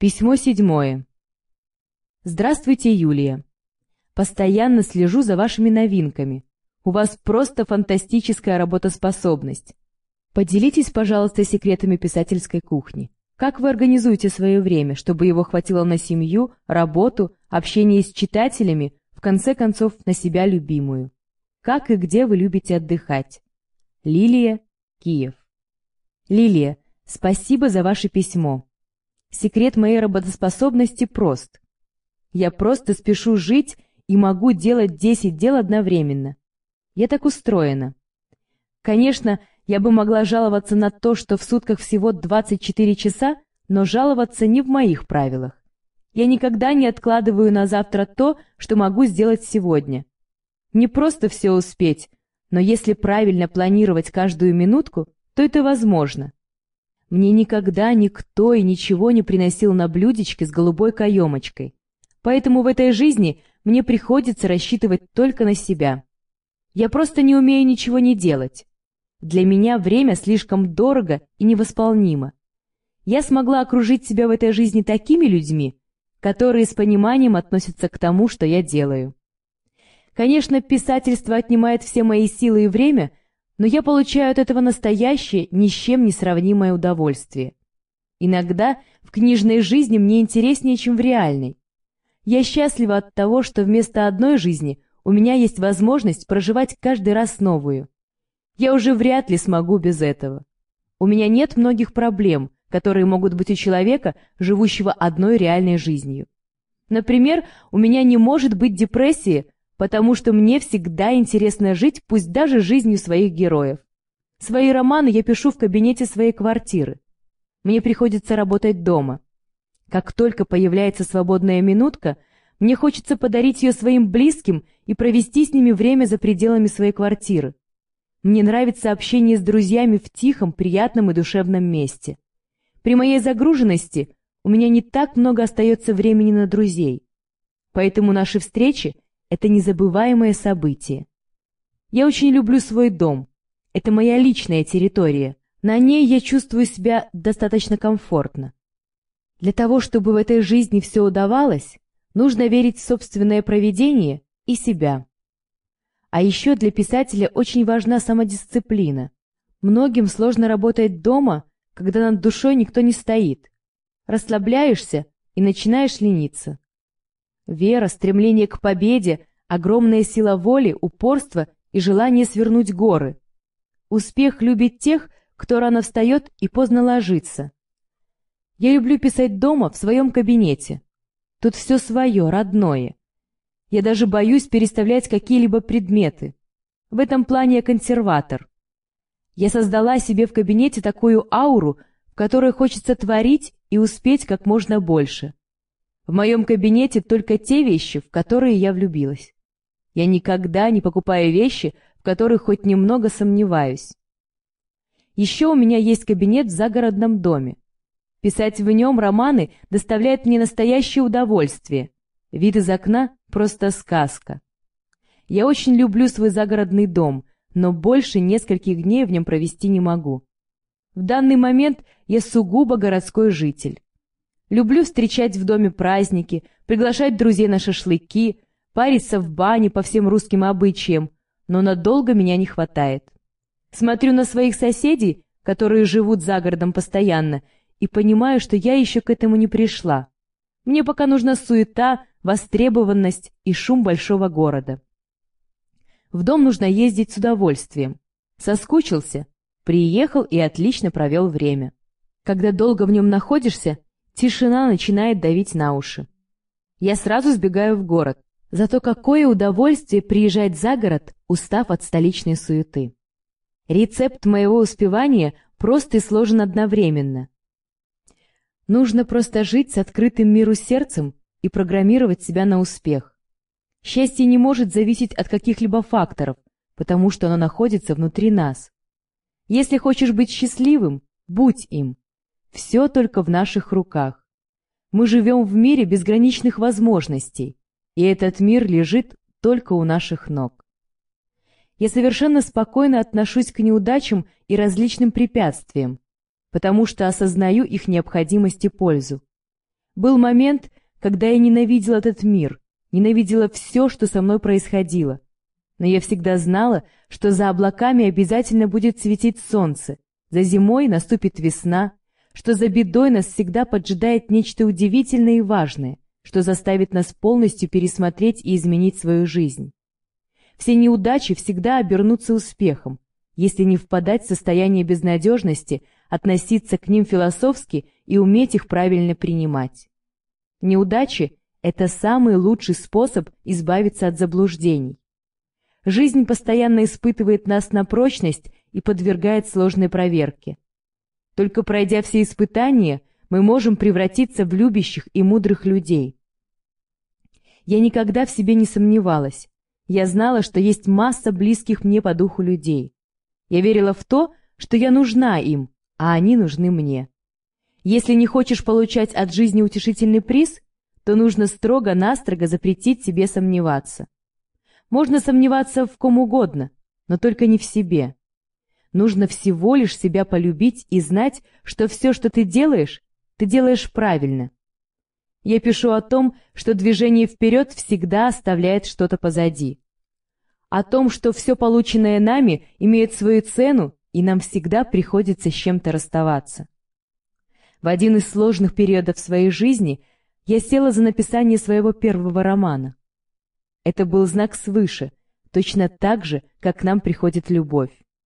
Письмо седьмое. Здравствуйте, Юлия. Постоянно слежу за вашими новинками. У вас просто фантастическая работоспособность. Поделитесь, пожалуйста, секретами писательской кухни. Как вы организуете свое время, чтобы его хватило на семью, работу, общение с читателями, в конце концов, на себя любимую? Как и где вы любите отдыхать? Лилия, Киев. Лилия, спасибо за ваше письмо. Секрет моей работоспособности прост. Я просто спешу жить и могу делать 10 дел одновременно. Я так устроена. Конечно, я бы могла жаловаться на то, что в сутках всего 24 часа, но жаловаться не в моих правилах. Я никогда не откладываю на завтра то, что могу сделать сегодня. Не просто все успеть, но если правильно планировать каждую минутку, то это возможно. Мне никогда никто и ничего не приносил на блюдечке с голубой каемочкой. Поэтому в этой жизни мне приходится рассчитывать только на себя. Я просто не умею ничего не делать. Для меня время слишком дорого и невосполнимо. Я смогла окружить себя в этой жизни такими людьми, которые с пониманием относятся к тому, что я делаю. Конечно, писательство отнимает все мои силы и время, но я получаю от этого настоящее, ни с чем не сравнимое удовольствие. Иногда в книжной жизни мне интереснее, чем в реальной. Я счастлива от того, что вместо одной жизни у меня есть возможность проживать каждый раз новую. Я уже вряд ли смогу без этого. У меня нет многих проблем, которые могут быть у человека, живущего одной реальной жизнью. Например, у меня не может быть депрессии, потому что мне всегда интересно жить, пусть даже жизнью своих героев. Свои романы я пишу в кабинете своей квартиры. Мне приходится работать дома. Как только появляется свободная минутка, мне хочется подарить ее своим близким и провести с ними время за пределами своей квартиры. Мне нравится общение с друзьями в тихом, приятном и душевном месте. При моей загруженности у меня не так много остается времени на друзей. Поэтому наши встречи это незабываемое событие. Я очень люблю свой дом. Это моя личная территория. На ней я чувствую себя достаточно комфортно. Для того, чтобы в этой жизни все удавалось, нужно верить в собственное проведение и себя. А еще для писателя очень важна самодисциплина. Многим сложно работать дома, когда над душой никто не стоит. Расслабляешься и начинаешь лениться. Вера, стремление к победе, огромная сила воли, упорство и желание свернуть горы. Успех любит тех, кто рано встает и поздно ложится. Я люблю писать дома, в своем кабинете. Тут все свое, родное. Я даже боюсь переставлять какие-либо предметы. В этом плане я консерватор. Я создала себе в кабинете такую ауру, в которой хочется творить и успеть как можно больше. В моем кабинете только те вещи, в которые я влюбилась. Я никогда не покупаю вещи, в которых хоть немного сомневаюсь. Еще у меня есть кабинет в загородном доме. Писать в нем романы доставляет мне настоящее удовольствие. Вид из окна — просто сказка. Я очень люблю свой загородный дом, но больше нескольких дней в нем провести не могу. В данный момент я сугубо городской житель. Люблю встречать в доме праздники, приглашать друзей на шашлыки, париться в бане по всем русским обычаям, но надолго меня не хватает. Смотрю на своих соседей, которые живут за городом постоянно, и понимаю, что я еще к этому не пришла. Мне пока нужна суета, востребованность и шум большого города. В дом нужно ездить с удовольствием. Соскучился, приехал и отлично провел время. Когда долго в нем находишься, Тишина начинает давить на уши. Я сразу сбегаю в город. Зато какое удовольствие приезжать за город, устав от столичной суеты. Рецепт моего успевания прост и сложен одновременно. Нужно просто жить с открытым миру сердцем и программировать себя на успех. Счастье не может зависеть от каких-либо факторов, потому что оно находится внутри нас. Если хочешь быть счастливым, будь им. Все только в наших руках. Мы живем в мире безграничных возможностей, и этот мир лежит только у наших ног. Я совершенно спокойно отношусь к неудачам и различным препятствиям, потому что осознаю их необходимость и пользу. Был момент, когда я ненавидела этот мир, ненавидела все, что со мной происходило. Но я всегда знала, что за облаками обязательно будет светить солнце, за зимой наступит весна, что за бедой нас всегда поджидает нечто удивительное и важное, что заставит нас полностью пересмотреть и изменить свою жизнь. Все неудачи всегда обернутся успехом, если не впадать в состояние безнадежности, относиться к ним философски и уметь их правильно принимать. Неудачи – это самый лучший способ избавиться от заблуждений. Жизнь постоянно испытывает нас на прочность и подвергает сложной проверке. Только пройдя все испытания, мы можем превратиться в любящих и мудрых людей. Я никогда в себе не сомневалась. Я знала, что есть масса близких мне по духу людей. Я верила в то, что я нужна им, а они нужны мне. Если не хочешь получать от жизни утешительный приз, то нужно строго-настрого запретить себе сомневаться. Можно сомневаться в ком угодно, но только не в себе. Нужно всего лишь себя полюбить и знать, что все, что ты делаешь, ты делаешь правильно. Я пишу о том, что движение вперед всегда оставляет что-то позади. О том, что все полученное нами имеет свою цену, и нам всегда приходится с чем-то расставаться. В один из сложных периодов своей жизни я села за написание своего первого романа. Это был знак свыше, точно так же, как к нам приходит любовь.